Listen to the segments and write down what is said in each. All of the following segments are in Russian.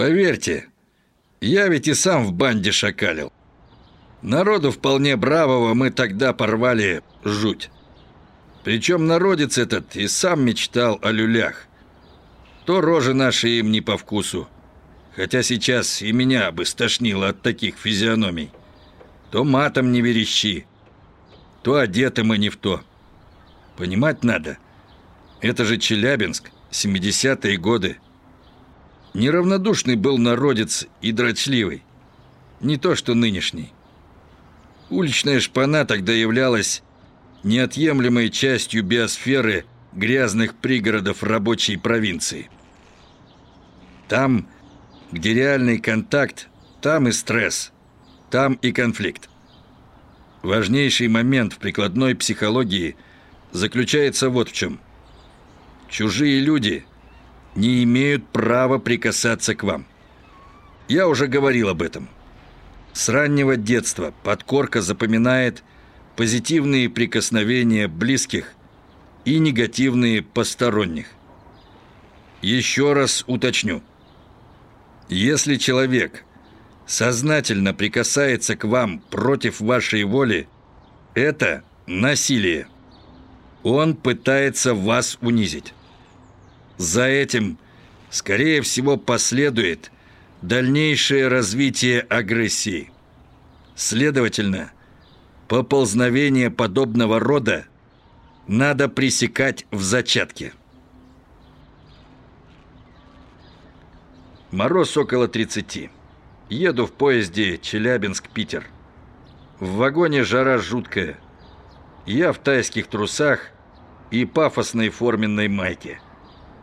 Поверьте, я ведь и сам в банде шакалил. Народу вполне бравого мы тогда порвали жуть. Причем народец этот и сам мечтал о люлях. То рожи наши им не по вкусу. Хотя сейчас и меня бы стошнило от таких физиономий. То матом не верещи, то одеты мы не в то. Понимать надо. Это же Челябинск, 70-е годы. Неравнодушный был народец и дрочливый. Не то, что нынешний. Уличная шпана тогда являлась неотъемлемой частью биосферы грязных пригородов рабочей провинции. Там, где реальный контакт, там и стресс, там и конфликт. Важнейший момент в прикладной психологии заключается вот в чем. Чужие люди не имеют права прикасаться к вам. Я уже говорил об этом. С раннего детства подкорка запоминает позитивные прикосновения близких и негативные посторонних. Еще раз уточню. Если человек сознательно прикасается к вам против вашей воли, это насилие. Он пытается вас унизить. За этим, скорее всего, последует дальнейшее развитие агрессии. Следовательно, поползновение подобного рода надо пресекать в зачатке. Мороз около 30. Еду в поезде Челябинск-Питер. В вагоне жара жуткая. Я в тайских трусах и пафосной форменной майке.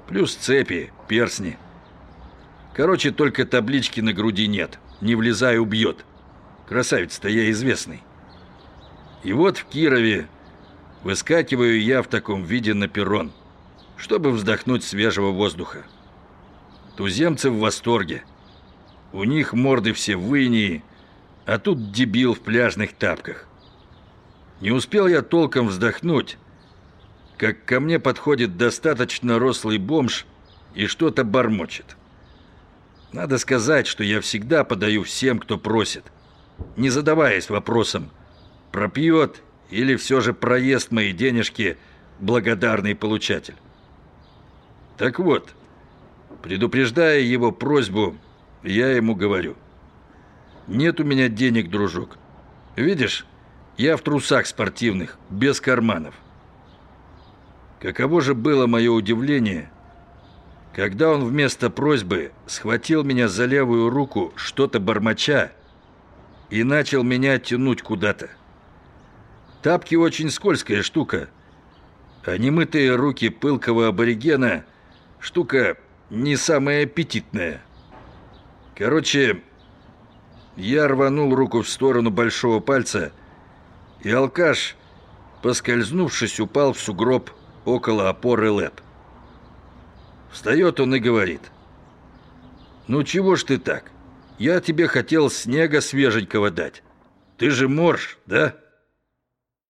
Плюс цепи, персни. Короче, только таблички на груди нет. Не влезай, убьет. Красавец-то я известный. И вот в Кирове выскакиваю я в таком виде на перрон, чтобы вздохнуть свежего воздуха. Туземцы в восторге. У них морды все в инии, а тут дебил в пляжных тапках. Не успел я толком вздохнуть, как ко мне подходит достаточно рослый бомж и что-то бормочет. Надо сказать, что я всегда подаю всем, кто просит, не задаваясь вопросом, пропьет или все же проест мои денежки благодарный получатель. Так вот, предупреждая его просьбу, я ему говорю. Нет у меня денег, дружок. Видишь, я в трусах спортивных, без карманов. Каково же было мое удивление, когда он вместо просьбы схватил меня за левую руку, что-то бормоча, и начал меня тянуть куда-то. Тапки очень скользкая штука, а немытые руки пылкого аборигена – штука не самая аппетитная. Короче, я рванул руку в сторону большого пальца, и алкаш, поскользнувшись, упал в сугроб около опоры ЛЭП. Встает он и говорит. «Ну чего ж ты так? Я тебе хотел снега свеженького дать. Ты же морж, да?»